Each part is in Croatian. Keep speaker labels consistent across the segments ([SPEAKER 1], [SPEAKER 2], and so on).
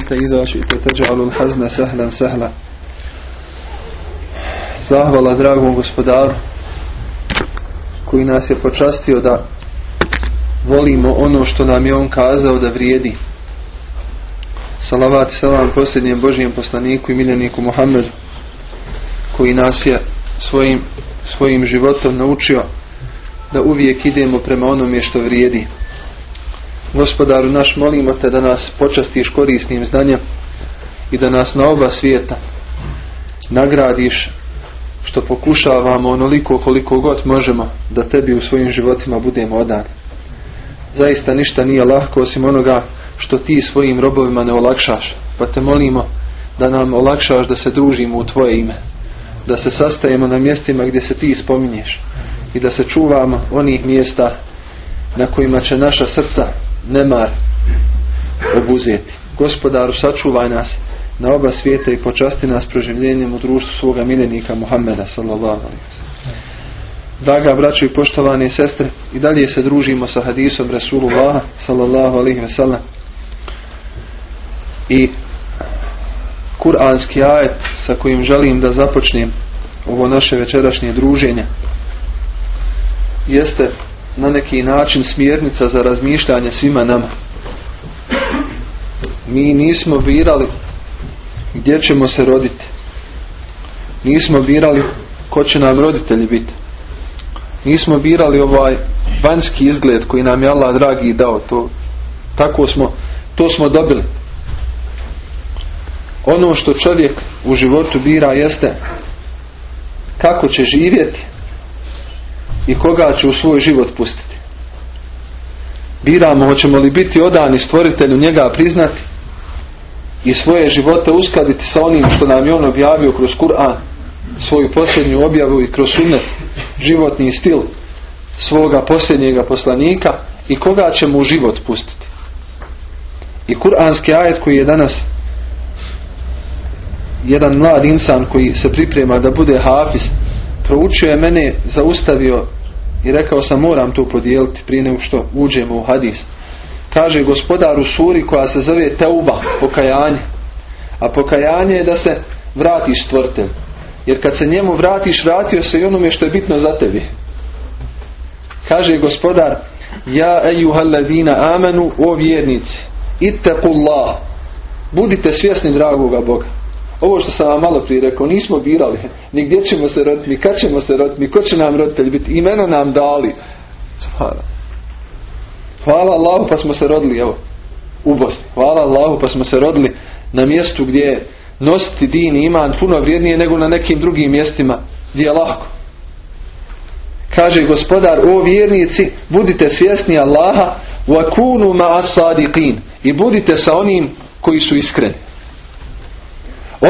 [SPEAKER 1] أنت إذا شئت تجعل الحزن سهلا سهلا Zahvala dragom gospodaru koji nas je počastio da volimo ono što nam je on kazao da vrijedi. Salavat i salam posljednjem Božijem poslaniku i miljeniku Muhammedu koji nas je svojim, svojim životom naučio da uvijek idemo prema onome što vrijedi. Gospodaru naš molimo te da nas počastiš korisnim znanjem i da nas na oba svijeta nagradiš što pokušavamo onoliko koliko god možemo da tebi u svojim životima budemo odani. Zaista ništa nije lahko osim onoga što ti svojim robovima ne olakšaš. Pa te molimo da nam olakšaš da se družimo u tvoje ime. Da se sastajemo na mjestima gdje se ti spominješ. I da se čuvamo onih mjesta na kojima će naša srca nemar obuzeti. Gospodaru, sačuvaj nas na oba svijeta i počasti nas proživljenjem u društvu svoga miljenika Muhammeda sallallahu Draga braćo i poštovane sestre, i dalje se družimo sa hadisom Rasulullah sallallahu alaihi ve sellem. I kuranski ajet sa kojim želim da započnem ovo naše večerašnje druženje jeste na neki način smjernica za razmišljanje svima nama. Mi nismo birali gdje ćemo se roditi. Nismo birali ko će nam roditelji biti. Nismo birali ovaj vanjski izgled koji nam je Allah dragi dao. To, tako smo, to smo dobili. Ono što čovjek u životu bira jeste kako će živjeti i koga će u svoj život pustiti. Biramo hoćemo li biti odani stvoritelju njega priznati i svoje živote uskladiti sa onim što nam je on objavio kroz Kur'an, svoju posljednju objavu i kroz sunnet, životni stil svoga posljednjega poslanika i koga ćemo u život pustiti. I kuranski ajet koji je danas jedan mlad insan koji se priprema da bude hafiz proučio je mene, zaustavio i rekao sam moram to podijeliti prije nego što uđemo u hadis. Kaže gospodar u suri koja se zove Teuba, pokajanje. A pokajanje je da se vratiš stvrtelj. Jer kad se njemu vratiš, vratio se i onome što je bitno za tebi. Kaže gospodar, ja ejuhalladina amenu, o vjernici, ittaqullah, budite svjesni dragoga Boga. Ovo što sam vam malo prije rekao, nismo birali ni gdje ćemo se roditi, ni kad ćemo se roditi, ni ko će nam roditelj biti. Imena nam dali. Hvala. Hvala Allahu pa smo se rodili evo, u Bosni. Hvala Allahu pa smo se rodili na mjestu gdje je nositi din i iman puno vrijednije nego na nekim drugim mjestima gdje je lahko. Kaže gospodar, o vjernici, budite svjesni Allaha wa kunu ma sadiqin i budite sa onim koji su iskreni.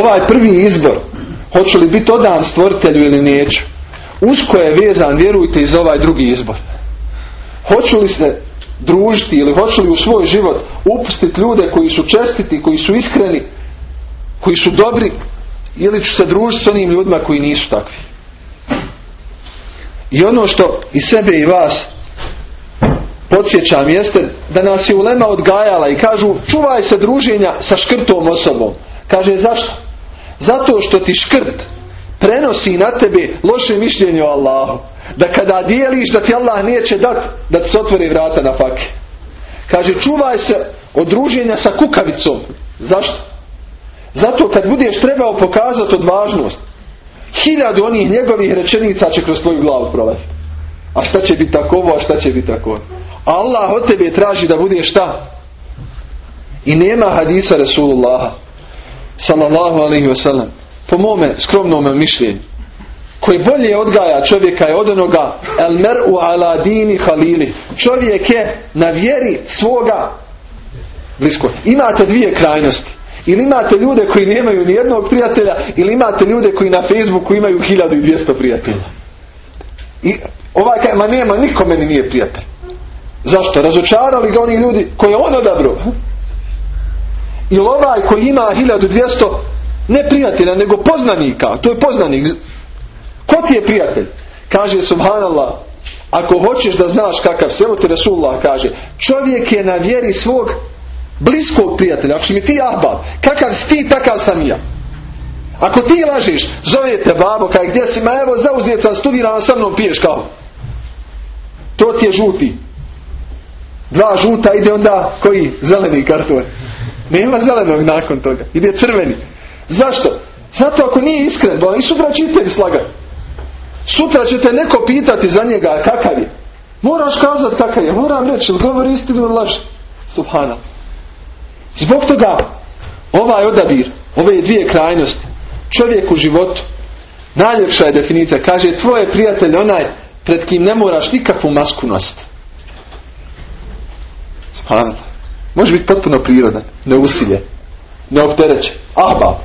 [SPEAKER 1] Ovaj prvi izbor, hoće li biti odan stvoritelju ili neću, usko je vezan, vjerujte, iz ovaj drugi izbor. Hoću li se družiti ili hoću li u svoj život upustiti ljude koji su čestiti, koji su iskreni, koji su dobri, ili ću se družiti s onim ljudima koji nisu takvi. I ono što i sebe i vas podsjećam jeste da nas je ulema odgajala i kažu čuvaj se druženja sa škrtom osobom. Kaže zašto? Zato što ti škrt prenosi na tebe loše mišljenje o Allahu. Da kada dijeliš da ti Allah neće dat da ti se otvori vrata na fake. Kaže čuvaj se od druženja sa kukavicom. Zašto? Zato kad budeš trebao pokazati odvažnost, hiljadu onih njegovih rečenica će kroz tvoju glavu provesti. A šta će biti tako a šta će biti tako? Allah od tebe traži da budeš šta? I nema hadisa Rasulullaha sallallahu alaihi wasallam po mome skromnom mišljenju koji bolje odgaja čovjeka je od onoga el mer'u ala dini halili čovjek je na vjeri svoga blisko. Imate dvije krajnosti. Ili imate ljude koji nemaju ni jednog prijatelja ili imate ljude koji na Facebooku imaju 1200 prijatelja. I ovaj kaj, ma nema, nikome ni nije prijatelj. Zašto? Razočarali ga oni ljudi koje on odabro. Ili ovaj koji ima 1200 ne prijatelja, nego poznanika. To je poznanik. Ko ti je prijatelj? Kaže subhanallah. Ako hoćeš da znaš kakav se, evo ti Resulullah kaže. Čovjek je na vjeri svog bliskog prijatelja, ako mi ti ahbab, kakav si ti, takav sam ja. Ako ti lažiš, zovete babo, kaj gdje si, ma evo zauzet sam, studiram sa mnom, piješ kao. To ti je žuti. Dva žuta ide onda koji? Zeleni karton. Nema zelenog nakon toga. Ide crveni. Zašto? Zato ako nije iskren, i sutra ćete slagati. Sutra ćete neko pitati za njega kakav je. Moraš kazati kakav je. Moram reći, govori istinu ili laži. Subhana. Zbog toga ovaj odabir, ove dvije krajnosti, čovjek u životu, najljepša je definicija. Kaže, tvoj prijatelj onaj pred kim ne moraš nikakvu masku nositi. Subhana. Može biti potpuno prirodan, neusiljen, neopterećen. Ahba.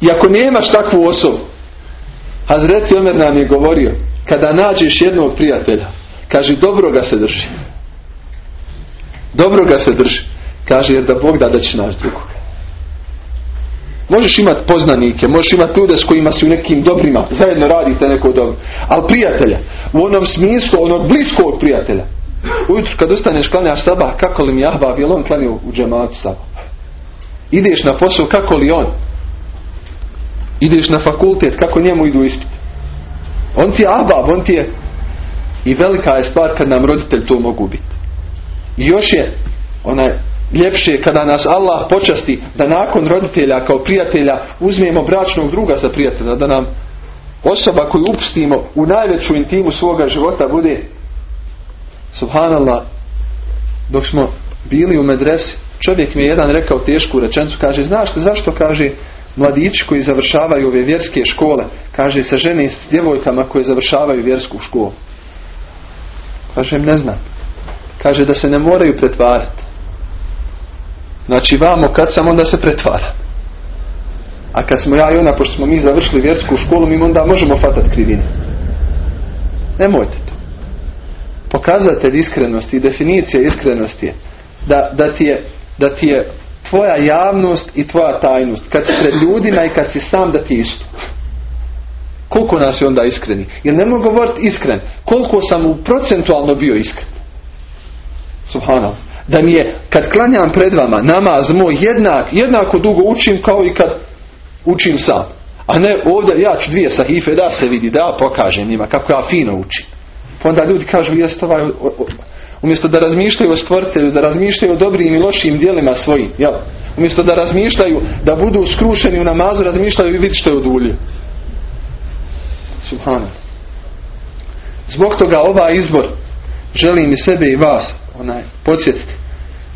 [SPEAKER 1] I ako nemaš takvu osobu, Hazreti Omer nam je govorio, kada nađeš jednog prijatelja, kaže dobro ga se drži. Dobro ga se drži. Kaže jer da Bog da da će naći drugoga. Možeš imati poznanike, možeš imati ljude s kojima si u nekim dobrima, zajedno radite neko dobro. Ali prijatelja, u onom smislu, onog bliskog prijatelja. Ujutro kad ostaneš klanjaš sabah, kako li mi ahbab, jel on klanio u džematu sabah? Ideš na posao, kako li on? Ideš na fakultet, kako njemu idu ispit? On ti je ahbab, on ti je... I velika je stvar kad nam roditelj to mogu biti. I još je onaj ljepše kada nas Allah počasti da nakon roditelja kao prijatelja uzmemo bračnog druga za prijatelja, da nam osoba koju upustimo u najveću intimu svoga života bude subhanallah dok smo bili u medresi čovjek mi je jedan rekao tešku rečencu kaže znaš li zašto kaže mladići koji završavaju ove vjerske škole kaže se ženi s djevojkama koje završavaju vjersku školu kažem ne znam kaže da se ne moraju pretvarati Znači vamo kad sam onda se pretvara. A kad smo ja i ona, pošto smo mi završili vjersku školu, mi onda možemo fatati krivine. Nemojte. Pokazatelj iskrenosti i definicija iskrenosti je da, da, ti je da ti je tvoja javnost i tvoja tajnost. Kad si pred ljudima i kad si sam da ti isto. Koliko nas je onda iskreni? Jer ne mogu govoriti iskren. Koliko sam u procentualno bio iskren. Subhanallah da mi je kad klanjam pred vama namaz moj jednak, jednako dugo učim kao i kad učim sam. A ne ovdje ja ću dvije sahife da se vidi, da pokažem njima kako ja fino učim. Onda ljudi kažu jest ovaj, umjesto da razmišljaju o stvoritelju, da razmišljaju o dobrim i lošim dijelima svojim. Jel? Umjesto da razmišljaju, da budu skrušeni u namazu, razmišljaju i vidi što je odulje. Zbog toga ovaj izbor želim i sebe i vas onaj, podsjetiti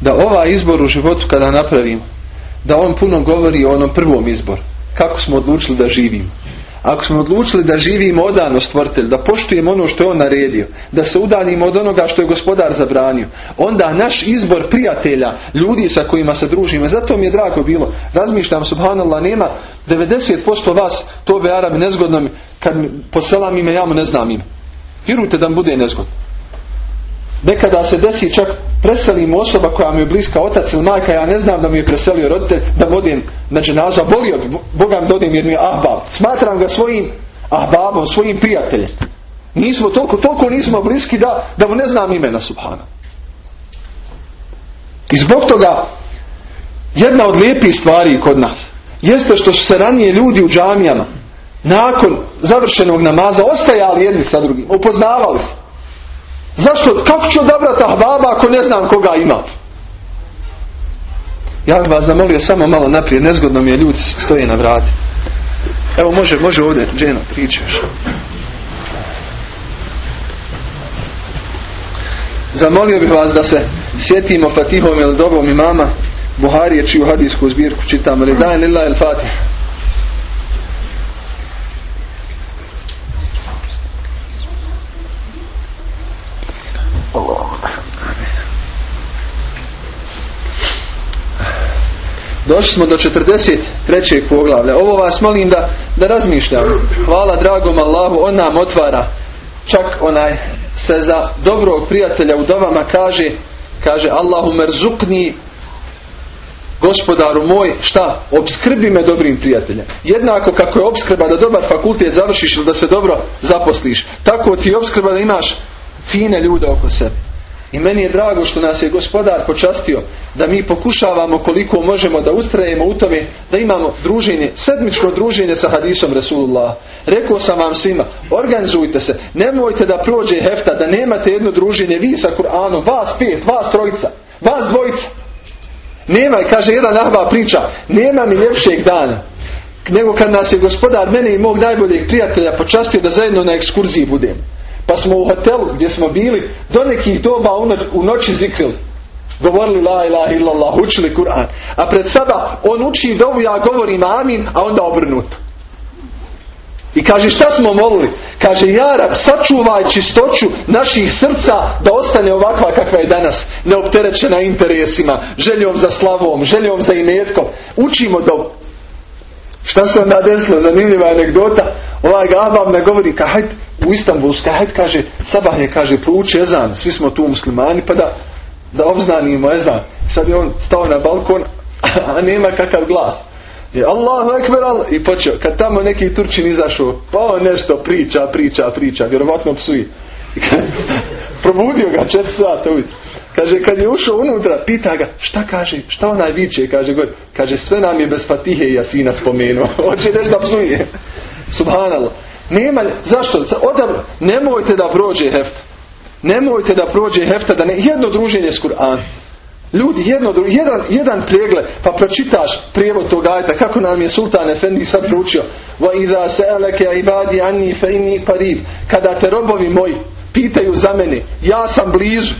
[SPEAKER 1] da ovaj izbor u životu kada napravimo, da on puno govori o onom prvom izboru. Kako smo odlučili da živimo. Ako smo odlučili da živimo odano stvrtelj, da poštujemo ono što je on naredio, da se udanimo od onoga što je gospodar zabranio, onda naš izbor prijatelja, ljudi sa kojima se družimo, zato mi je drago bilo, razmišljam, subhanallah, nema 90% vas, to be Arabi nezgodno kad poselam ime, ja mu ne znam ime. Vjerujte da mi bude nezgodno. Nekada se desi čak preselim osoba koja mi je bliska otac ili majka, ja ne znam da mi je preselio roditelj, da vodim na dženazu, a volio bi, Boga mi dodim jer mi je ahbab. Smatram ga svojim ahbabom, svojim prijateljem. Nismo toliko, toliko nismo bliski da, da mu ne znam imena Subhana. I zbog toga jedna od lijepih stvari kod nas jeste što su se ranije ljudi u džamijama nakon završenog namaza ostajali jedni sa drugim, upoznavali se. Zašto? Kako ću odabrati ahbaba ako ne znam koga ima? Ja bih vas zamolio samo malo naprijed. Nezgodno mi je ljudi stoje na vrati. Evo može, može ovdje. Dženo, pričaš. Zamolio bih vas da se sjetimo Fatihom ili dobom imama Buharije čiju hadijsku zbirku čitamo. Redajen illa el Fatih. Došli smo do 43. poglavlja. Ovo vas molim da, da razmišljam. Hvala dragom Allahu, on nam otvara. Čak onaj se za dobrog prijatelja u dovama kaže, kaže Allahu merzukni gospodaru moj, šta? Obskrbi me dobrim prijateljem. Jednako kako je obskrba da dobar fakultet završiš ili da se dobro zaposliš. Tako ti je obskrba da imaš fine ljude oko sebe. I meni je drago što nas je gospodar počastio da mi pokušavamo koliko možemo da ustrajemo u tome da imamo druženje, sedmično druženje sa hadisom Resulullah. Rekao sam vam svima, organizujte se, nemojte da prođe hefta, da nemate jedno druženje vi sa Kur'anom, vas pet, vas trojica, vas dvojica. Nema, kaže jedan ahba priča, nema mi ljepšeg dana nego kad nas je gospodar mene i mog najboljeg prijatelja počastio da zajedno na ekskurziji budemo. Pa smo u hotelu gdje smo bili do nekih doba u noći zikrili. Govorili la ilaha illallah, učili Kur'an. A pred sada on uči dovu, ja govorim amin, a onda obrnuto. I kaže šta smo molili? Kaže Jara, sačuvaj čistoću naših srca da ostane ovakva kakva je danas. Neopterećena interesima, željom za slavom, željom za imetkom. Učimo do Šta se onda desilo? Zanimljiva anegdota. Ovaj Gabam ne govori, ka hajde u Istanbulska, hajde kaže, sabah je kaže, prouči ezan, svi smo tu muslimani, pa da, da obznanimo ezan. Sad je on stao na balkon, a nema kakav glas. Je Allahu ekber Allah. I počeo, kad tamo neki Turčin izašao, pa on nešto priča, priča, priča, vjerovatno psuje. Probudio ga četiri sata ujutro. Kaže, kad je ušao unutra, pita ga, šta kaže, šta onaj viče, kaže, god, kaže, sve nam je bez Fatihe i Jasina spomenuo. Hoće nešto da psuje. Subhanallah. Nema, zašto? Odabro, nemojte da prođe hefta. Nemojte da prođe hefta, da ne, jedno druženje s Kur'an. Ljudi, jedno, jedan, jedan pregled, pa pročitaš prijevod tog ajta, kako nam je Sultan Efendi sad proučio. Kada te robovi moji pitaju za mene, ja sam blizu.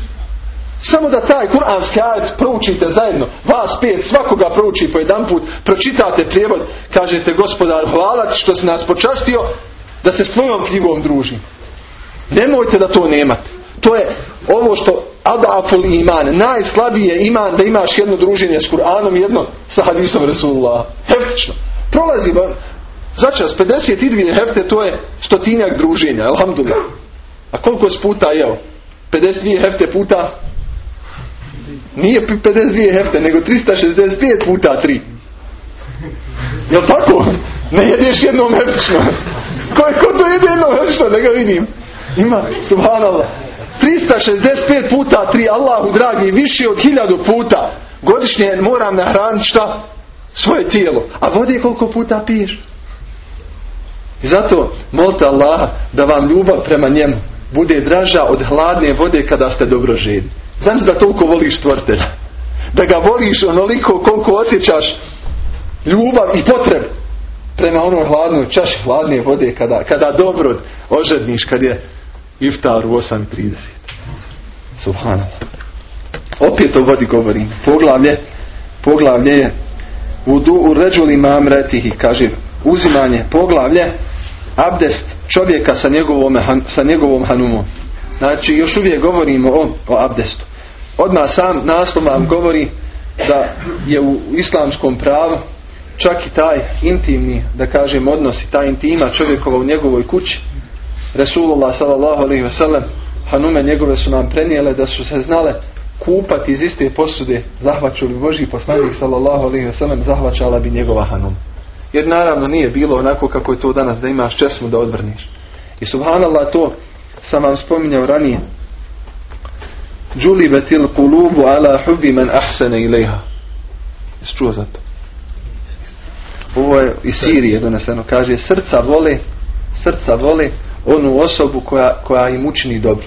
[SPEAKER 1] Samo da taj kuranski ajet proučite zajedno, vas pet, svakoga prouči po jedan put, pročitate prijevod, kažete gospodar hvala što si nas počastio da se s tvojom knjigom družim. Nemojte da to nemate. To je ovo što adaful iman, najslabije iman da imaš jedno druženje s Kur'anom i jedno sa hadisom Resulullah. Heftično. Prolazi začas 52 hefte, to je stotinjak druženja, alhamdulillah. A koliko je puta jeo? 52 hefte puta nije 52 hefte, nego 365 puta 3. Jel tako? Ne jedeš jednom heftično. Ko, ko to jede jednom heftično? Da ga vidim. Ima, subhanallah. 365 puta 3, Allahu dragi, više od hiljadu puta. Godišnje moram nahraniti šta? Svoje tijelo. A vode koliko puta piješ? I zato molite Allaha da vam ljubav prema njemu bude draža od hladne vode kada ste dobro žedni. Znam da toliko voliš stvrtelja. Da ga voliš onoliko koliko osjećaš ljubav i potrebu prema onoj hladnoj čaši hladne vode kada, kada dobro ožedniš kad je iftar u 8.30. Subhanallah. Opet o vodi govorim. Poglavlje, poglavlje je u du u ređuli mamretihi, kaže uzimanje poglavlje abdest čovjeka sa njegovom, sa njegovom hanumom. Znači još uvijek govorimo o, o abdestu. Odmah sam naslov vam govori da je u islamskom pravu čak i taj intimni, da kažem, odnos i ta intima čovjekova u njegovoj kući. Resulullah wasallam hanume njegove su nam prenijele da su se znale kupati iz iste posude zahvaćali Boži poslanik sallallahu zahvaćala bi njegova hanum. Jer naravno nije bilo onako kako je to danas da imaš česmu da odvrniš. I subhanallah to sam vam spominjao ranije Džulibetil kulubu ala hubi men ahsene ilaiha. Jesi čuo za to? Ovo je iz Sirije doneseno. Kaže, srca vole, srca vole onu osobu koja, koja im učini dobro.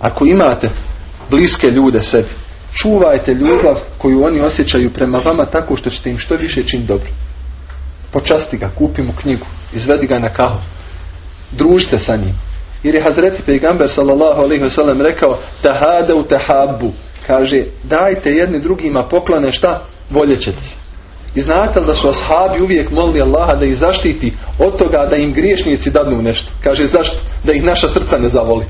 [SPEAKER 1] Ako imate bliske ljude sebi, čuvajte ljubav koju oni osjećaju prema vama tako što ćete im što više čin dobro. Počasti ga, kupi mu knjigu, izvedi ga na kahu. Družite sa njim. Jer je Hazreti Pejgamber sallallahu alaihi wasallam rekao tahada u tahabu. Kaže dajte jedni drugima poklone šta? Voljet ćete se. I znate da su ashabi uvijek molili Allaha da ih zaštiti od toga da im griješnici dadnu nešto. Kaže zašto? Da ih naša srca ne zavoli.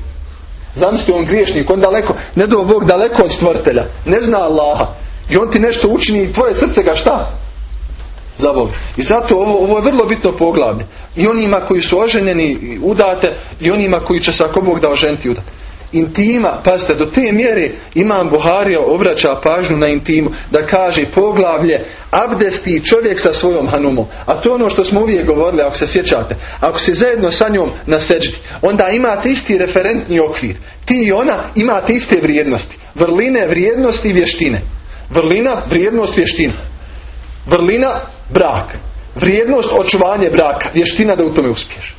[SPEAKER 1] Zamisli on griješnik, on daleko, ne do Bog daleko od stvrtelja. Ne zna Allaha. I on ti nešto učini i tvoje srce ga šta? Zavoli. I zato ovo, ovo je vrlo bitno poglavlje. I onima koji su oženjeni udate i onima koji će se ako Bog da oženiti udate. intima, pazite, do te mjere imam Buharija obraća pažnju na intimu, da kaže poglavlje abdesti čovjek sa svojom hanumom. A to ono što smo uvijek govorili, ako se sjećate. Ako se zajedno sa njom na seđdi, onda imate isti referentni okvir. Ti i ona imate iste vrijednosti. Vrline, vrijednosti i vještine. Vrlina, vrijednost, vještina. Vrlina, brak. Vrijednost, očuvanje braka. Vještina da u tome uspiješ.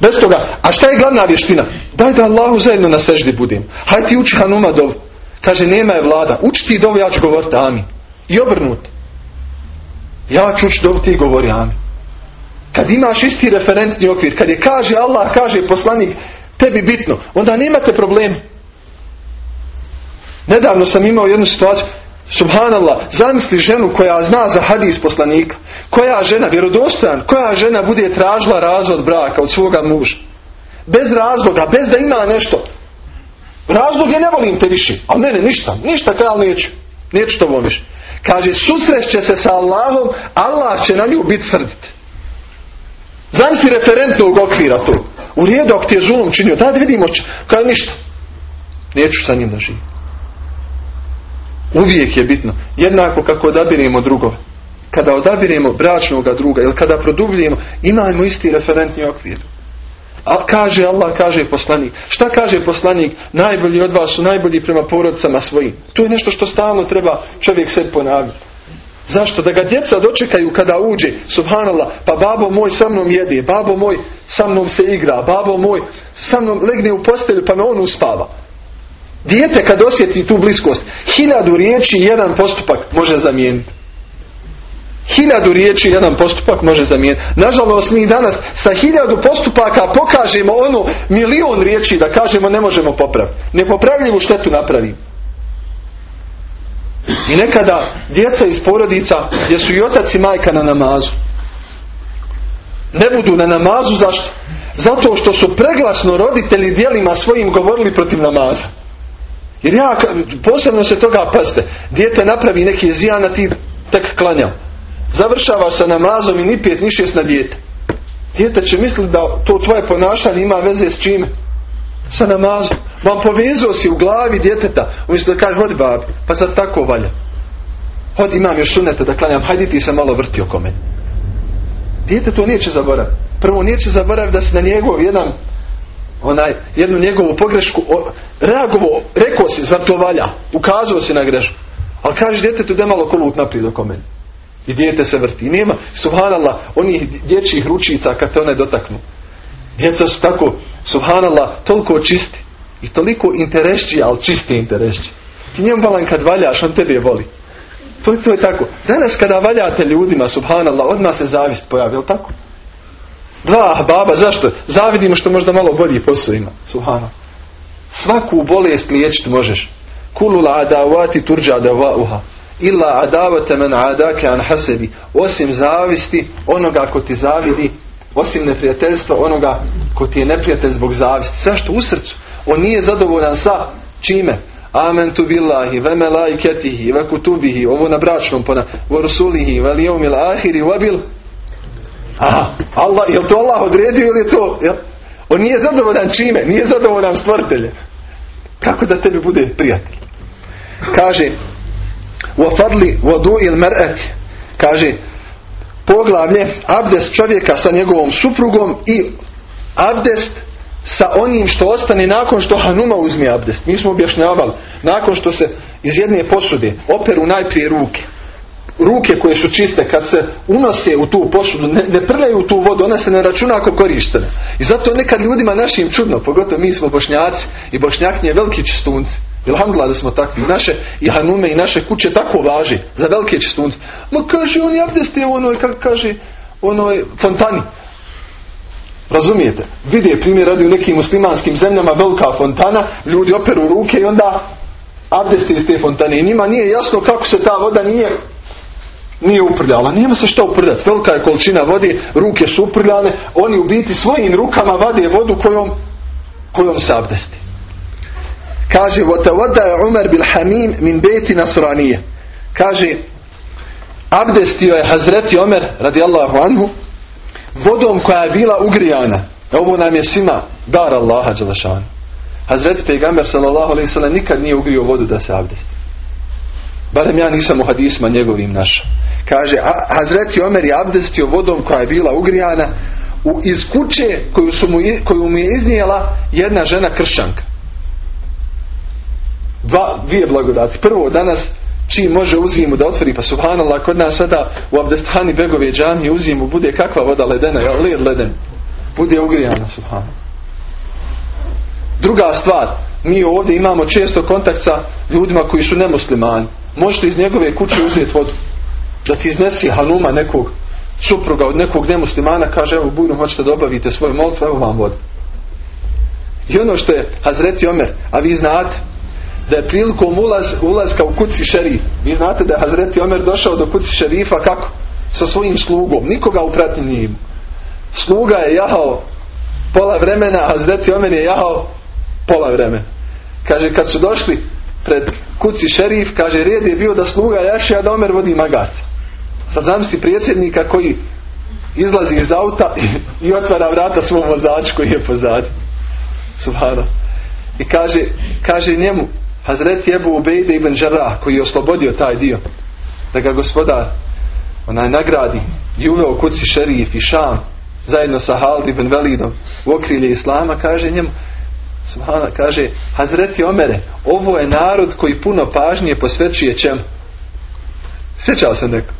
[SPEAKER 1] Bez toga, a šta je glavna vještina? Daj da Allahu zajedno na seždi budim. Hajde ti uči Hanuma dov. Kaže, nema je vlada. Uči ti dov, ja ću govoriti amin. I obrnut. Ja ću uči dov, ti govori amin. Kad imaš isti referentni okvir, kad je kaže Allah, kaže poslanik, tebi bitno, onda nemate problem. Nedavno sam imao jednu situaciju, Subhanallah, zamisli ženu koja zna za hadis poslanika. Koja žena, vjerodostojan, koja žena bude tražila razvod braka od svoga muža. Bez razloga, bez da ima nešto. Razlog je ne volim te više. A mene ništa, ništa kaj neću. Neću to voliš. Kaže, susreće se sa Allahom, Allah će na nju biti srdit. Zamisli referentnog okvira tu. U redu ako ti je zulom činio, da vidimo, kaj ništa. Neću sa njim da živim. Uvijek je bitno. Jednako kako odabiremo drugove. Kada odabiremo bračnog druga ili kada produbljujemo, imajmo isti referentni okvir. A kaže Allah, kaže poslanik. Šta kaže poslanik? Najbolji od vas su najbolji prema porodcama svojim. To je nešto što stalno treba čovjek sebi ponavljati. Zašto? Da ga djeca dočekaju kada uđe, subhanallah, pa babo moj sa mnom jede, babo moj sa mnom se igra, babo moj sa mnom legne u postelju pa me on uspava. Dijete kad osjeti tu bliskost, hiljadu riječi jedan postupak može zamijeniti. Hiljadu riječi jedan postupak može zamijeniti. Nažalost mi danas sa hiljadu postupaka pokažemo ono milion riječi da kažemo ne možemo popraviti. Nepopravljivu štetu napravi. I nekada djeca iz porodica gdje su i otac i majka na namazu. Ne budu na namazu zašto? Zato što su preglasno roditelji dijelima svojim govorili protiv namaza. Jer ja, posebno se toga pazite, dijete napravi neki zijan, a ti tek klanjao. Završava sa namazom i ni pet, ni šest na dijete. Dijete će misliti da to tvoje ponašanje ima veze s čime? Sa namazom. Vam povezao si u glavi djeteta, umjesto da kaže, hodi babi, pa sad tako valja. Hodi, imam još sunete da klanjam, hajdi ti se malo vrti oko mene. Dijete to neće zaboraviti. Prvo neće zaboraviti da se na njegov jedan onaj, jednu njegovu pogrešku reagovao, rekao si, zar to valja? Ukazao si na grešku. Ali kaže djetetu da malo kolut naprijed oko mene. I dijete se vrti. Nema, subhanallah, onih dječjih ručica kad te one dotaknu. Djeca su tako, subhanallah, toliko čisti. I toliko interesći, ali čisti interesći. Ti njem valan kad valjaš, on tebe voli. To, to je tako. Danas kada valjate ljudima, subhanallah, odmah se zavist pojavi, jel tako? Dva baba, zašto? Zavidimo što možda malo bolji posao ima. Subhano. Svaku bolest liječiti možeš. Kulu la adavati turđa adavauha. Illa adavate men adake an hasedi. Osim zavisti onoga ko ti zavidi. Osim neprijateljstva onoga ko ti je neprijatelj zbog zavisti. Zašto? U srcu. On nije zadovoljan sa čime? Amentu billahi, ve melaiketihi, ve kutubihi, ovo na bračnom pona, ve rusulihi, ve ahiri, ve bil Aha, Allah, je to Allah odredio ili je to? Jel? On nije zadovoljan čime? Nije zadovoljan stvrtelje. Kako da tebi bude prijatelj? Kaže وَفَضْلِ وَدُوِ الْمَرْأَةِ Kaže poglavlje abdest čovjeka sa njegovom suprugom i abdest sa onim što ostane nakon što Hanuma uzme abdest. Mi smo objašnjavali, nakon što se iz jedne posude operu najprije ruke ruke koje su čiste kad se unose u tu posudu ne, ne prljaju u tu vodu ona se ne računa ako korištena i zato nekad ljudima našim čudno pogotovo mi smo bošnjaci i bošnjaknije veliki čistunci Ilhamdulillah da smo takvi. Naše i hanume i naše kuće tako važi za velike čistunce. Ma kaže on abdesti u onoj, kako kaže, onoj fontani. Razumijete? Vide primjer radi u nekim muslimanskim zemljama velika fontana, ljudi operu ruke i onda abdesti iz te fontane. I njima nije jasno kako se ta voda nije nije uprljala. Nima se što uprljati. Velika je količina vode, ruke su uprljane, oni u biti svojim rukama vade vodu kojom, kojom se abdesti. Kaže, voda je Umar bil Hamim min beti Nasranije. Kaže, abdestio je Hazreti Omer, radijallahu anhu, vodom koja je bila ugrijana. Ovo nam je svima Dar Allaha Đelešanu. Hazreti Pejgamber sallallahu alaihi sallam nikad nije ugrio vodu da se abdesti. Barem ja nisam u hadisma njegovim našao. Kaže, a Hazreti Omer je abdestio vodom koja je bila ugrijana u, iz kuće koju, su mu, koju mu je iznijela jedna žena kršćanka. Dva, dvije blagodati. Prvo, danas čim može u zimu da otvori, pa subhanallah, kod nas sada u Abdestani Begove džami u zimu bude kakva voda ledena, ja, led leden. Bude ugrijana, subhanallah. Druga stvar, mi ovdje imamo često kontakt sa ljudima koji su nemuslimani. Možete iz njegove kuće uzeti vodu. Da ti iznesi hanuma nekog supruga od nekog nemuslimana, kaže evo bujno hoćete da obavite svoju molitvu, evo vam vodu. I ono što je Hazreti Omer, a vi znate da je prilikom ulaz, ulazka u kuci šerif, vi znate da je Hazreti Omer došao do kuci šerifa kako? Sa svojim slugom, nikoga u pratnji nije Sluga je jahao pola vremena, Hazreti Omer je jahao pola vremena. Kaže, kad su došli pred kuci šerif, kaže, red je bio da sluga jaše, a da Omer vodi magac. Sad zamisli predsjednika koji izlazi iz auta i, i otvara vrata svom vozaču koji je pozadi. Subhano. I kaže, kaže njemu, Hazreti Ebu Ubejde ibn Žarah, koji je oslobodio taj dio, da ga gospodar onaj nagradi i uveo kuci šerif i šam, zajedno sa Halid ibn Velidom u okrilje Islama, kaže njemu, Subhana kaže, Hazreti Omere, ovo je narod koji puno pažnje posvećuje čemu? Sjećao se neko?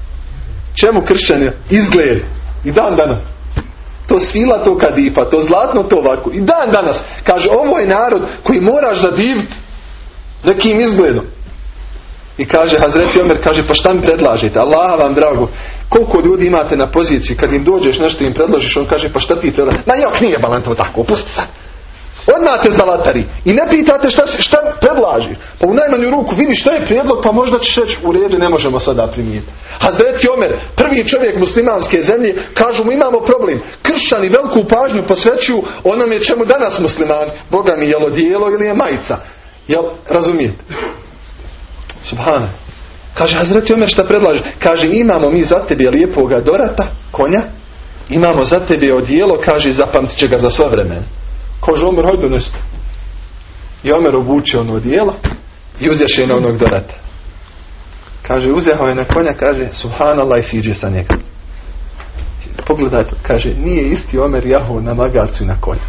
[SPEAKER 1] Čemu kršćani izgled? I dan danas. To svila, to kadipa, to zlatno, to ovako. I dan danas. Kaže, ovo je narod koji moraš zadiviti nekim izgledom. I kaže Hazreti Omer, kaže pa šta mi predlažete? Allah vam drago. Koliko ljudi imate na poziciji kad im dođeš nešto im predložiš, on kaže pa šta ti predlažiš? Ma jok nije balan to tako, pusti sad. Odmah te zalatari. I ne pitate šta, šta predlaži. Pa u najmanju ruku vidi šta je prijedlog pa možda ćeš reći u redu ne možemo sada primijeti. Hazreti Omer, prvi čovjek muslimanske zemlje, kažu mu imamo problem. Kršćani veliku pažnju posvećuju onome čemu danas muslimani. Boga mi jelo dijelo ili je majica. Jel, razumijete? Subhana. Kaže Hazreti Omer šta predlaže? Kaže imamo mi za tebe lijepoga dorata, konja. Imamo za tebe odijelo, kaže zapamtit će ga za svo vremena. Kaže Omer, hajde donesti. I Omer obuče ono odijelo i uzješe na onog dorata. Kaže, uzeo je na konja, kaže, subhanallah i siđe sa njega. Pogledajte, kaže, nije isti Omer jahu na magarcu i na konju.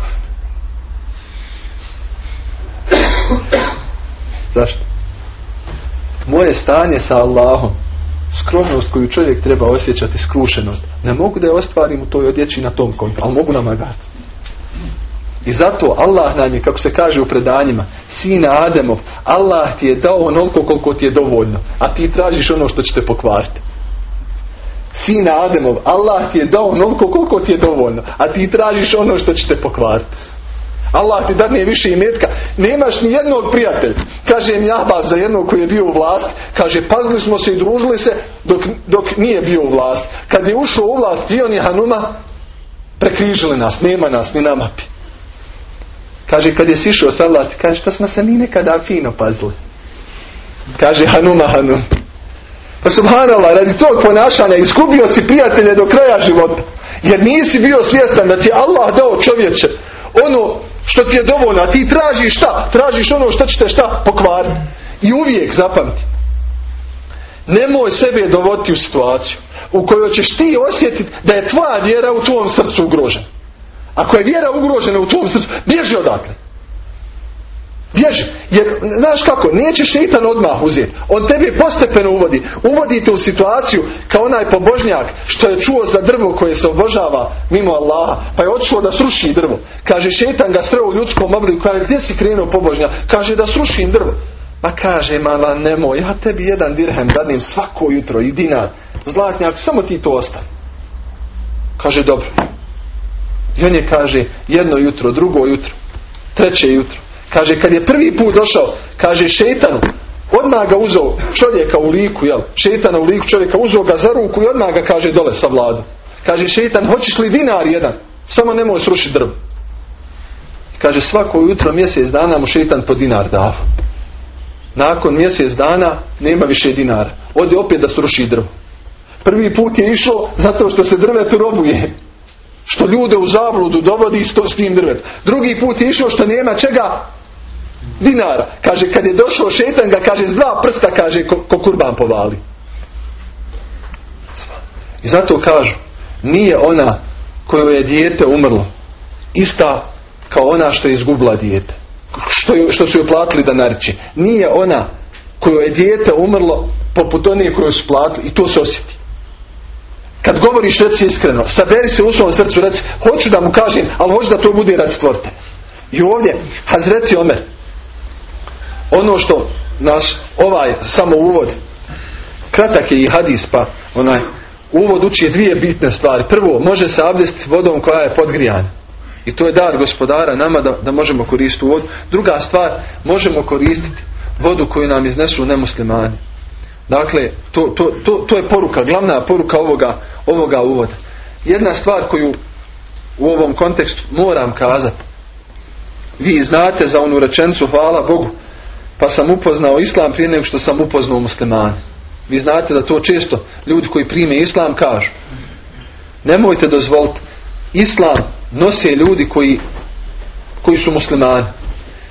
[SPEAKER 1] Zašto? Moje stanje sa Allahom, skromnost koju čovjek treba osjećati, skrušenost, ne mogu da je ostvarim u toj odjeći na tom konju, ali mogu na magarcu. I zato Allah nam je, kako se kaže u predanjima, sina Ademov, Allah ti je dao onoliko koliko ti je dovoljno, a ti tražiš ono što će te pokvariti. Sina Ademov, Allah ti je dao onoliko koliko ti je dovoljno, a ti tražiš ono što će te pokvariti. Allah ti dadne više imetka. Nemaš ni jednog prijatelja. Kaže mi Ahbab za jednog koji je bio u vlast. Kaže pazili smo se i družili se dok, dok nije bio u vlast. Kad je ušao u vlast i on je Hanuma prekrižili nas. Nema nas ni na mapi. Kaže, kad je sišao sa vlasti, kaže, što smo se mi nekada fino pazili. Kaže, Hanuma, Hanum. Pa subhanallah, radi tog ponašanja izgubio si prijatelje do kraja života. Jer nisi bio svjestan da ti Allah dao čovječe ono što ti je dovoljno, a ti tražiš šta? Tražiš ono što će te šta pokvariti. I uvijek zapamti. Nemoj sebe dovoditi u situaciju u kojoj ćeš ti osjetiti da je tvoja vjera u tvom srcu ugrožena. Ako je vjera ugrožena u tvom srcu, bježi odatle. Bježi. Jer, znaš kako, neće šeitan odmah uzeti. On tebi postepeno uvodi. Uvodi te u situaciju kao onaj pobožnjak što je čuo za drvo koje se obožava mimo Allaha. Pa je odšao da sruši drvo. Kaže, šeitan ga sreo u ljudskom obliku. Kaže, gdje si krenuo pobožnjak? Kaže, da srušim drvo. Ma kaže, mala, nemoj, ja tebi jedan dirhem danim svako jutro i dinar. Zlatnjak, samo ti to ostavi. Kaže, dobro. I on je kaže jedno jutro, drugo jutro, treće jutro. Kaže kad je prvi put došao, kaže šetanu, odmah ga uzeo čovjeka u liku, jel? Šetana u liku čovjeka, uzeo ga za ruku i odmah ga kaže dole sa vladu. Kaže šetan, hoćeš li dinar jedan? Samo nemoj srušiti drvo. Kaže svako jutro mjesec dana mu šetan po dinar dao. Nakon mjesec dana nema više dinara. Ode opet da sruši drvo. Prvi put je išao zato što se drvetu robuje. Što ljude u zabludu dovodi s, tim drvetom. Drugi put je išao što nema čega? Dinara. Kaže, kad je došao šetan ga, kaže, s dva prsta, kaže, ko, ko kurban povali. I zato kažu, nije ona koju je dijete umrlo, ista kao ona što je izgubila dijete. Što, što su joj platili da nariči. Nije ona koju je dijete umrlo poput one koju su platili i to se osjeti. Kad govoriš reci iskreno, saberi se u svom srcu, reci, hoću da mu kažem, ali hoću da to bude rad stvorte. I ovdje, Hazreti Omer, ono što nas ovaj samo uvod, kratak je i hadis, pa onaj uvod uči dvije bitne stvari. Prvo, može se abdestiti vodom koja je podgrijana. I to je dar gospodara nama da, da možemo koristiti vodu. Druga stvar, možemo koristiti vodu koju nam iznesu nemuslimani. Dakle, to, to, to, to je poruka, glavna poruka ovoga, ovoga uvoda. Jedna stvar koju u ovom kontekstu moram kazati. Vi znate za onu rečencu hvala Bogu, pa sam upoznao islam prije nego što sam upoznao muslimane. Vi znate da to često ljudi koji prime islam kažu. Nemojte dozvoliti. Islam nose ljudi koji, koji su muslimani.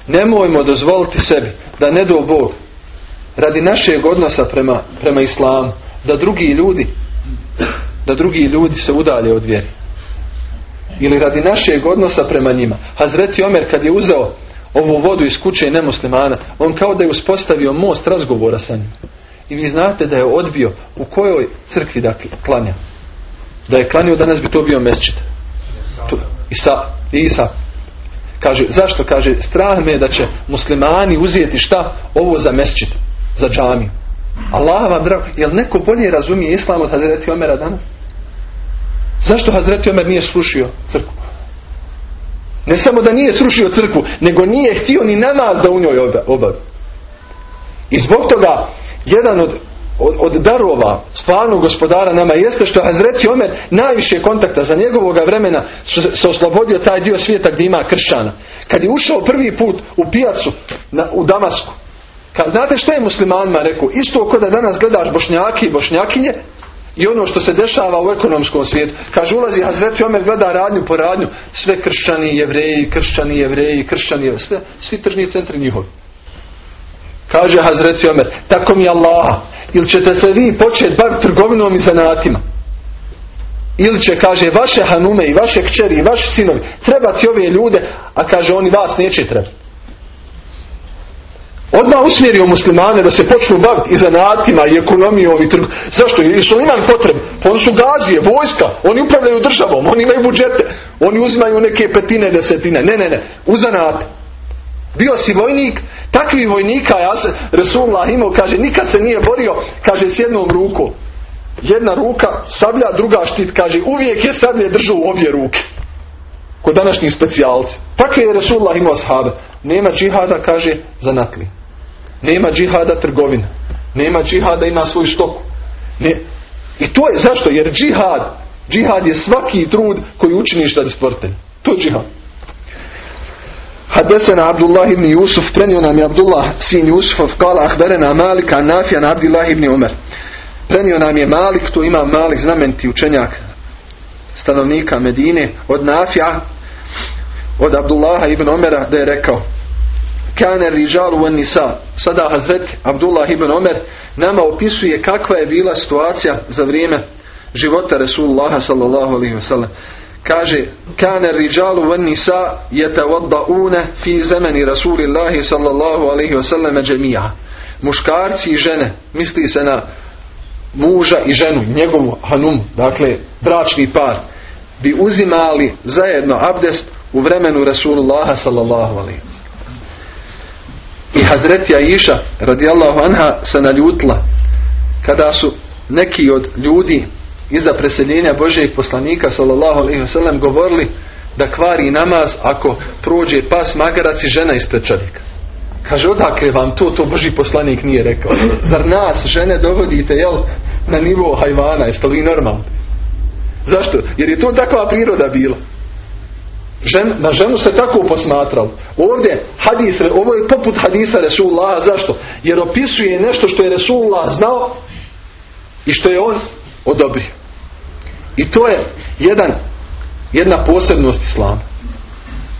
[SPEAKER 1] Nemojmo dozvoliti sebi da ne do Bog radi našeg odnosa prema, prema islamu da drugi ljudi da drugi ljudi se udalje od vjeri. Ili radi našeg odnosa prema njima. Hazreti Omer kad je uzeo ovu vodu iz kuće nemuslimana, on kao da je uspostavio most razgovora sa njim. I vi znate da je odbio u kojoj crkvi da klanja. Da je klanio, danas bi to bio mesčit. Isa, Isa. Kaže, zašto? Kaže, strah me da će muslimani uzeti šta? Ovo za mesčit, za džamiju. Allah vam drago, jel neko bolje razumije islam od Hazreti Omera danas? Zašto Hazreti Omer nije srušio crkvu? Ne samo da nije srušio crkvu, nego nije htio ni namaz da u njoj obavi. I zbog toga, jedan od, od, od darova stvarnog gospodara nama jeste što Hazreti Omer najviše kontakta za njegovoga vremena se oslobodio taj dio svijeta gdje ima kršćana. Kad je ušao prvi put u pijacu na, u Damasku, kad, znate što je muslimanima rekao? Isto kao da danas gledaš bošnjaki i bošnjakinje, i ono što se dešava u ekonomskom svijetu. Kaže, ulazi Hazreti Omer, gleda radnju po radnju, sve kršćani, jevreji, kršćani, jevreji, kršćani, sve, svi tržni centri njihovi. Kaže Hazreti Omer, tako mi Allaha, ili ćete se vi početi baviti trgovinom i zanatima. Ili će, kaže, vaše hanume i vaše kćeri i vaši sinovi trebati ove ljude, a kaže, oni vas neće trebati. Odmah usmjerio muslimane da se počnu baviti i zanatima i ekonomijom i trg. Zašto? Jer su imali potrebu. Pa oni su gazije, vojska. Oni upravljaju državom. Oni imaju budžete. Oni uzimaju neke petine, desetine. Ne, ne, ne. U. Bio si vojnik. Takvi vojnika, ja se, Resulullah imao, kaže, nikad se nije borio, kaže, s jednom rukom. Jedna ruka, sablja, druga štit, kaže, uvijek je sablje držao u obje ruke. Kod današnjih specijalci. Takve je Resulullah imao sahabe. Nema džihada, kaže, zanatli. Nema džihada trgovina. Nema džihada ima svoju stoku. Ne. I to je zašto? Jer džihad, džihad je svaki trud koji učiniš da stvoritelj. To je džihad. حدثنا عبد الله بن يوسف prenio nam je Abdullah sin Jusufov kala ahberena Malik an Nafijan Abdullah ibn Umar prenio nam je Malik to ima Malik znamenti učenjak stanovnika Medine od Nafija od Abdullaha ibn Omera da je rekao kane rižalu van nisa. Sada Hazret Abdullah ibn Omer nama opisuje kakva je bila situacija za vrijeme života Resulullaha sallallahu alaihi wasallam. Kaže, kane rižalu van nisa yatawadda'una fi zamani Rasulillahi sallallahu alaihi wasallam džemija. Muškarci i žene, misli se na muža i ženu, njegovu hanum, dakle bračni par, bi uzimali zajedno abdest u vremenu Rasulullaha sallallahu alaihi i Hazretija Iša radijallahu anha se naljutila kada su neki od ljudi iza preseljenja Božijeg poslanika sallallahu alaihi wasallam govorili da kvari namaz ako prođe pas magarac i žena ispred čovjeka. Kaže, odakle vam to, to Boži poslanik nije rekao. Zar nas, žene, dovodite, jel, na nivo hajvana, jeste li normalni? Zašto? Jer je to takva priroda bila. Žen, na ženu se tako posmatralo. Ovdje, hadis, ovo je poput hadisa Resulullah. Zašto? Jer opisuje nešto što je Resulullah znao i što je on odobrio. I to je jedan jedna posebnost islama.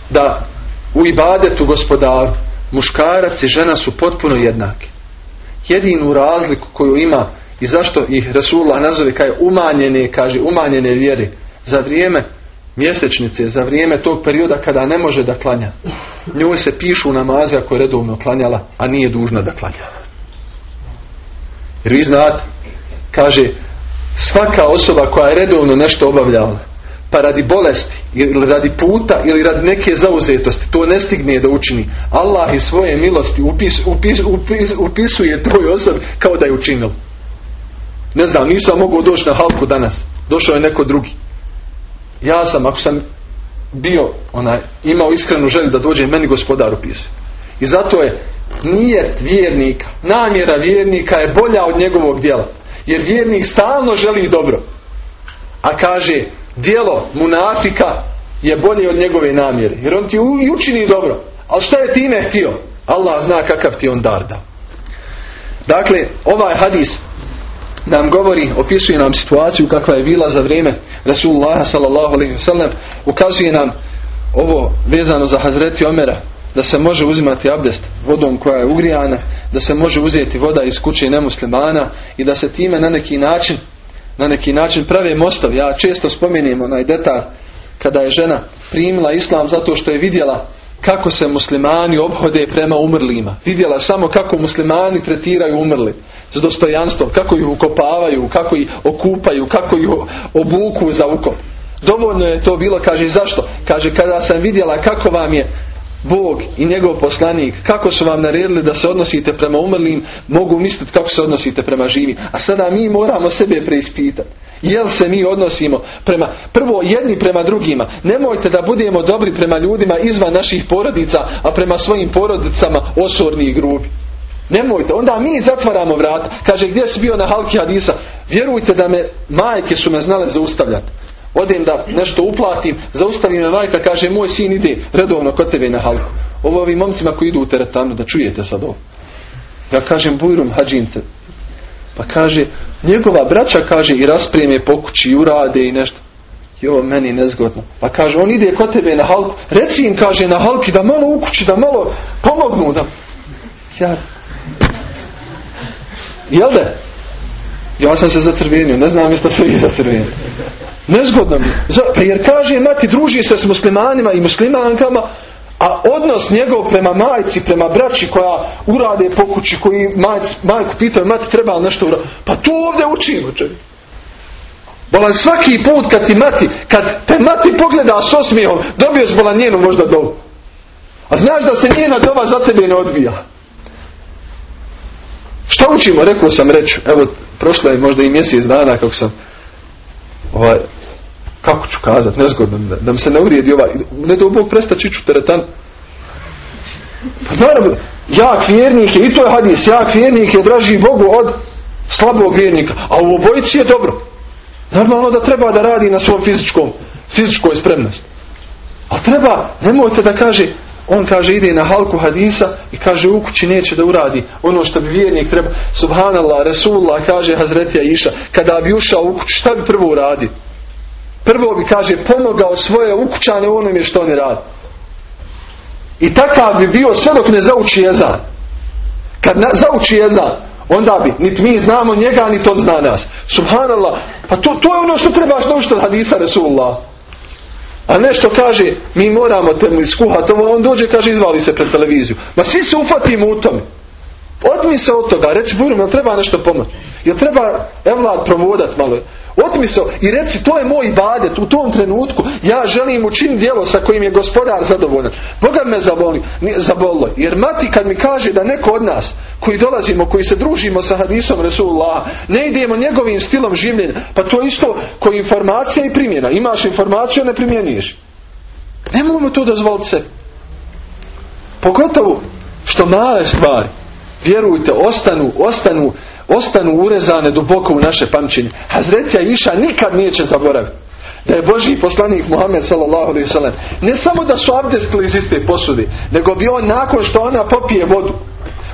[SPEAKER 1] Da u ibadetu gospodaru muškarac i žena su potpuno jednaki. Jedinu razliku koju ima i zašto ih Rasulullah nazove kao umanjene, kaže umanjene vjeri za vrijeme mjesečnice, za vrijeme tog perioda kada ne može da klanja. Njoj se pišu namaze ako je redovno klanjala, a nije dužna da klanja. Jer vi znate, kaže, svaka osoba koja je redovno nešto obavljala, pa radi bolesti, ili radi puta, ili radi neke zauzetosti, to ne stigne da učini. Allah iz svoje milosti upis, upis, upis, upisuje toj osobi kao da je učinil. Ne znam, nisam mogao doći na halku danas. Došao je neko drugi. Ja sam, ako sam bio, onaj, imao iskrenu želju da dođe meni gospodar upisuje. I zato je nijet vjernika, namjera vjernika je bolja od njegovog djela. Jer vjernik stalno želi dobro. A kaže, djelo munafika je bolje od njegove namjere. Jer on ti učini dobro. Ali šta je time htio? Allah zna kakav ti on dar da. Dakle, ovaj hadis nam govori, opisuje nam situaciju kakva je bila za vrijeme Rasulullah sallallahu alaihi wasallam, ukazuje nam ovo vezano za Hazreti Omera, da se može uzimati abdest vodom koja je ugrijana, da se može uzeti voda iz kuće nemuslimana i da se time na neki način na neki način prave mostovi. Ja često spomenem onaj detalj kada je žena primila islam zato što je vidjela kako se muslimani obhode prema umrlima. Vidjela samo kako muslimani tretiraju umrli s dostojanstvom, kako ih ukopavaju, kako ih okupaju, kako ih obuku za ukop. Dovoljno je to bilo, kaže zašto? Kaže kada sam vidjela kako vam je Bog i njegov poslanik, kako su vam naredili da se odnosite prema umrlim, mogu misliti kako se odnosite prema živim. A sada mi moramo sebe preispitati. Jel se mi odnosimo prema, prvo jedni prema drugima. Nemojte da budemo dobri prema ljudima izvan naših porodica, a prema svojim porodicama osorni i grubi. Nemojte, onda mi zatvaramo vrata. Kaže, gdje si bio na halki hadisa? Vjerujte da me, majke su me znale zaustavljati. Odem da nešto uplatim, zaustavim me majka, kaže, moj sin ide redovno kod tebe na halku. Ovo ovim momcima koji idu u teretanu, da čujete sad ovo. Ja kažem, bujrum hađince. Pa kaže, njegova braća, kaže, i raspreme po kući, i urade i nešto. Jo, meni nezgodno. Pa kaže, on ide kod tebe na halku. Reci im, kaže, na halki da malo u kući, da malo pomognu. Da... Ja, Jel da? Ja sam se zacrvenio, ne znam jeste se vi. Nezgodno mi. Pa jer kaže, mati druži se s muslimanima i muslimankama, a odnos njegov prema majci, prema braći koja urade po kući, koji majc, majku pitaju, mati treba nešto uraditi? Pa to ovdje učimo. Bolan svaki put kad ti mati, kad te mati pogleda s osmijehom, dobio bolan njenu možda dovu. A znaš da se njena dova za tebe ne odbija. Šta učimo? Rekao sam reći, evo, prošlo je možda i mjesec dana kako sam, ovaj, kako ću kazati, nezgodno, da, da mi se ne uvrijedi ovaj, ne do Bog presta čiću teretan. Pa naravno, jak vjernik je, i to je hadis, jak vjernik je draži Bogu od slabog vjernika, a u obojici je dobro. Normalno da treba da radi na svom fizičkom, fizičkoj spremnosti. A treba, nemojte da kaže, on kaže ide na halku hadisa i kaže u kući neće da uradi ono što bi vjernik treba. Subhanallah, Rasulullah kaže Hazretija Iša, kada bi ušao u kuću, šta bi prvo uradio? Prvo bi, kaže, pomogao svoje ukućane u onome što oni radi. I takav bi bio sve dok ne zauči jezan. Kad na, zauči jezan, onda bi, niti mi znamo njega, niti on zna nas. Subhanallah, pa to, to je ono što trebaš naučiti od hadisa Rasulullah. A nešto kaže, mi moramo temu iskuhati, on dođe kaže izvali se pred televiziju. Ma svi se ufatimo u tome. Odmi se od toga, reci Burim, jel treba nešto pomoći? Jel treba Evlad provodat malo? Otmi se i reci to je moj badet u tom trenutku ja želim učiniti djelo sa kojim je gospodar zadovoljan. Boga me zabolilo. Jer mati kad mi kaže da neko od nas koji dolazimo, koji se družimo sa hadisom Resulullah, ne idemo njegovim stilom življenja, pa to isto koji informacija i primjena. Imaš informaciju, ne primjenjuješ. Nemojmo to dozvoliti se. Pogotovo što male stvari, vjerujte, ostanu, ostanu ostanu urezane duboko u naše pamćenje. Hazretja Iša nikad neće zaboraviti da je Boži poslanik Muhammed sallam ne samo da su abdestili iz iste posude, nego bi on nakon što ona popije vodu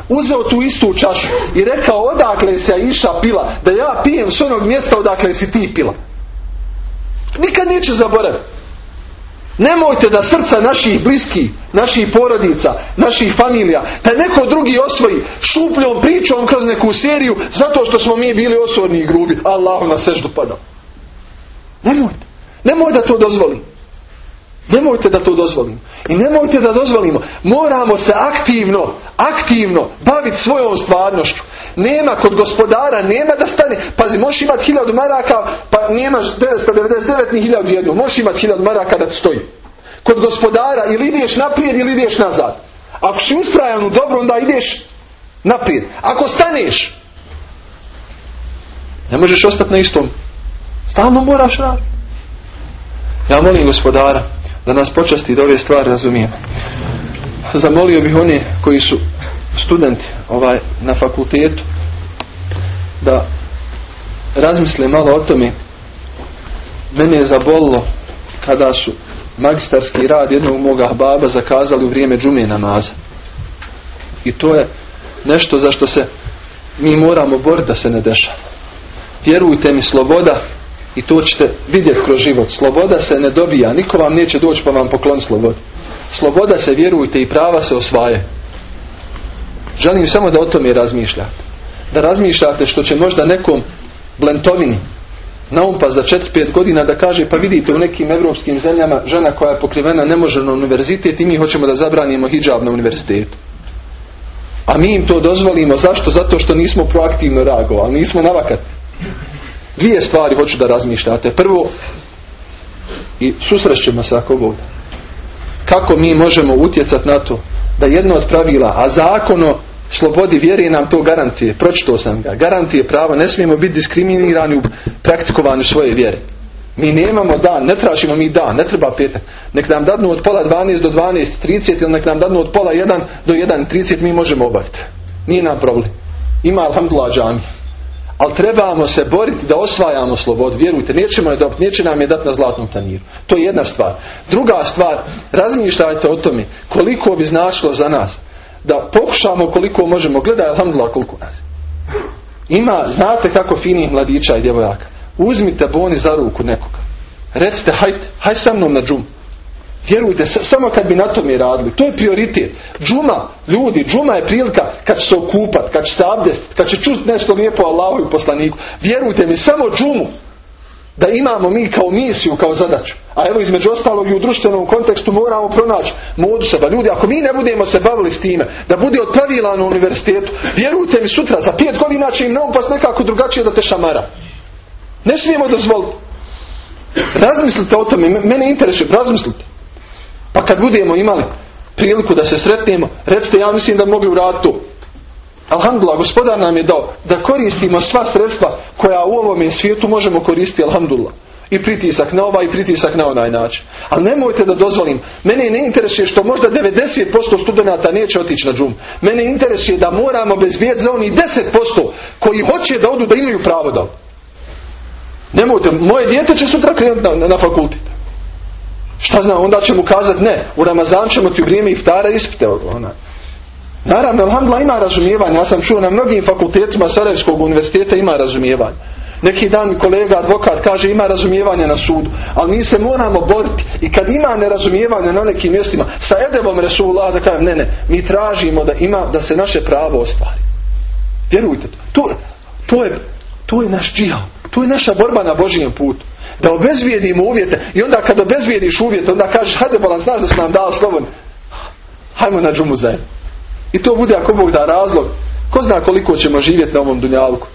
[SPEAKER 1] uzeo tu istu čašu i rekao odakle se Iša pila, da ja pijem s onog mjesta odakle si ti pila. Nikad neće zaboraviti. Nemojte da srca naših bliskih, naših porodica, naših familija, da neko drugi osvoji šupljom pričom kroz neku seriju zato što smo mi bili osorni i grubi. Allahu na seždu padao. Nemojte. Nemoj da to dozvolim. Nemojte da to dozvolim. I nemojte da dozvolimo. Moramo se aktivno, aktivno baviti svojom stvarnošću. Nema kod gospodara, nema da stane. Pazi, možeš imati hiljadu maraka, pa nemaš 999 ni hiljadu jednu. Možeš imati hiljadu maraka da stoji. Kod gospodara ili ideš naprijed ili ideš nazad. Ako si usprajan u dobro, onda ideš naprijed. Ako staneš, ne možeš ostati na istom. Stalno moraš raditi. Ja molim gospodara da nas počasti da ove stvari razumijemo. Zamolio bih one koji su studenti ovaj, na fakultetu da razmisle malo o tome. Mene je zabolilo kada su magistarski rad jednog moga baba zakazali u vrijeme džume namaza. I to je nešto za što se mi moramo boriti da se ne dešava. Vjerujte mi, sloboda i to ćete vidjeti kroz život. Sloboda se ne dobija. Niko vam neće doći pa vam poklon slobodu. Sloboda se, vjerujte, i prava se osvaje. Želim samo da o tome razmišljate. Da razmišljate što će možda nekom blentovini naumpa za 4-5 godina da kaže pa vidite u nekim evropskim zemljama žena koja je pokrivena ne može na univerzitet i mi hoćemo da zabranimo hijab na univerzitetu. A mi im to dozvolimo. Zašto? Zato što nismo proaktivno reagovali. Nismo navakati. Dvije stvari hoću da razmišljate. Prvo, i susrećemo se ako god. Kako mi možemo utjecati na to da jedno od pravila, a zakon o slobodi vjeri nam to garantuje. Pročito sam ga. Garantuje pravo. Ne smijemo biti diskriminirani u praktikovanju svoje vjere. Mi nemamo dan, ne tražimo mi dan, ne treba petak. Nek nam dadnu od pola 12 do 12.30 ili nek nam dadnu od pola 1 do 1.30 mi možemo obaviti. Nije nam problem. Ima alhamdulillah džami. Ali trebamo se boriti da osvajamo slobodu. Vjerujte, nećemo je dobiti, neće nam je dati na zlatnom taniru. To je jedna stvar. Druga stvar, razmišljajte o tome koliko bi značilo za nas da pokušamo koliko možemo. Gledaj, alhamdulillah, koliko nas. Ima, znate kako finih mladića i djevojaka. Uzmite boni za ruku nekoga. Recite, hajde, hajde sa mnom na džum. Vjerujte, samo kad bi na tome radili. To je prioritet. Džuma, ljudi, džuma je prilika kad će se okupat, kad će se abdest, kad će čuti nešto lijepo Allahu i poslaniku. Vjerujte mi, samo džumu da imamo mi kao misiju, kao zadaću. A evo između ostalog i u društvenom kontekstu moramo pronaći modu seba. Ljudi, ako mi ne budemo se bavili s time, da bude od pravila na univerzitetu, vjerujte mi sutra, za pet godina će im pas nekako drugačije da te šamara. Ne smijemo dozvoliti. Razmislite o tome, mene interesuje, razmislite. Pa kad budemo imali priliku da se sretnemo, recite ja mislim da mogli uraditi to. Alhamdulillah, gospodar nam je dao da koristimo sva sredstva koja u ovome svijetu možemo koristiti, alhamdulillah. I pritisak na ovaj i pritisak na onaj način. Ali nemojte da dozvolim. Mene ne interesuje što možda 90% studenta neće otići na džum. Mene interesuje da moramo bezbijeti za onih 10% koji hoće da odu da imaju pravo da Nemojte, moje dijete će sutra krenuti na, na fakultet. Šta zna, onda će mu kazati ne, u Ramazan ćemo ti u vrijeme iftara ispite. Ona. Naravno, alhamdulillah ima razumijevanja. Ja sam čuo na mnogim fakultetima Sarajevskog univerziteta ima razumijevanja. Neki dan kolega advokat kaže ima razumijevanja na sudu, ali mi se moramo boriti. I kad ima nerazumijevanja na nekim mjestima, sa edevom Resulullah da kažem ne, ne, mi tražimo da ima, da se naše pravo ostvari. Vjerujte, to, to, je, to je naš džihad. To je naša borba na Božijem putu. Da obezvijedimo uvjete i onda kad obezvijediš uvjete, onda kažeš, hajde bolan, znaš da su nam dao slobodno. Hajmo na džumu zajedno. I to bude ako Bog da razlog. Ko zna koliko ćemo živjeti na ovom dunjalku.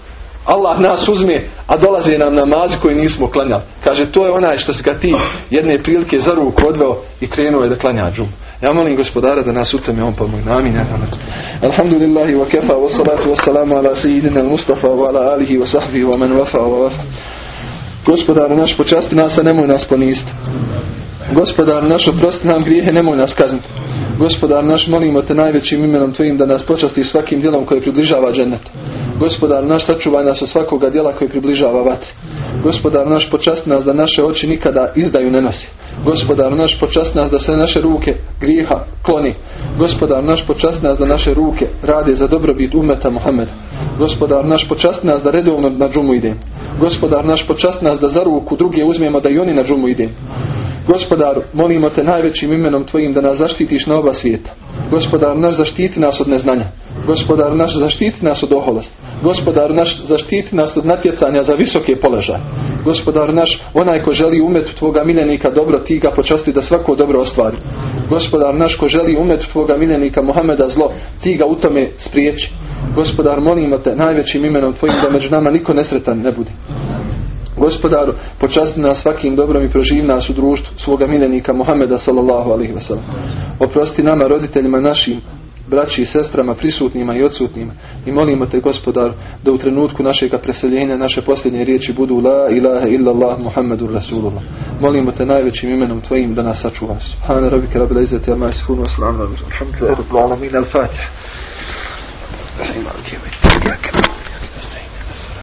[SPEAKER 1] Allah nas uzme, a dolazi nam namazi koji nismo klanjali. Kaže, to je onaj što se ga ti jedne prilike za ruku odveo i krenuo je da klanja džum. Ja molim gospodara da nas utame on pomogne. Amin. Alhamdulillahi wa kefa wa salatu wa salamu ala sejidina Mustafa wa ala alihi wa sahbihi wa man wafa wa wafa. Gospodar naš počasti nas, a nemoj nas ponist. Gospodar naš oprosti nam grijehe, nemoj nas kazniti. Gospodar naš, molimo te najvećim imenom Tvojim da nas počasti svakim djelom koje približava džennetu. Gospodar naš, sačuvaj nas od svakoga djela koje približava vatri. Gospodar naš, počasti nas da naše oči nikada izdaju ne nosi. Gospodar naš, počasti nas da se naše ruke grijeha kloni. Gospodar naš, počasti nas da naše ruke rade za dobrobit umeta Muhammeda. Gospodar naš, počasti nas da redovno na džumu idem. Gospodar naš, počasti nas da za ruku druge uzmemo da i oni na džumu idem. Gospodaru, molimo te najvećim imenom Tvojim da nas zaštitiš na oba svijeta. Gospodaru naš zaštiti nas od neznanja. Gospodaru naš zaštiti nas od oholosti. Gospodaru naš zaštiti nas od natjecanja za visoke položaje. Gospodaru naš, onaj ko želi umetu Tvoga miljenika dobro, ti ga počasti da svako dobro ostvari. Gospodar naš ko želi umetu Tvoga miljenika Mohameda zlo, ti ga u tome spriječi. Gospodar, molimo te najvećim imenom Tvojim da među nama niko nesretan ne bude. Gospodaru, počasti nas svakim dobrom i proživi nas u društvu svoga miljenika Muhameda sallallahu alaihi wasallam. Oprosti nama, roditeljima našim, braći i sestrama, prisutnima i odsutnima. I molimo te, gospodar, da u trenutku našeg preseljenja naše posljednje riječi budu La ilaha illallah Muhammedur Rasulullah. Molimo te najvećim imenom Tvojim da nas sačuvaš. Subhana rabbika rabbil izzati amma yasifun wa salamun alhamdulillahi rabbil alamin. Al-Fatiha.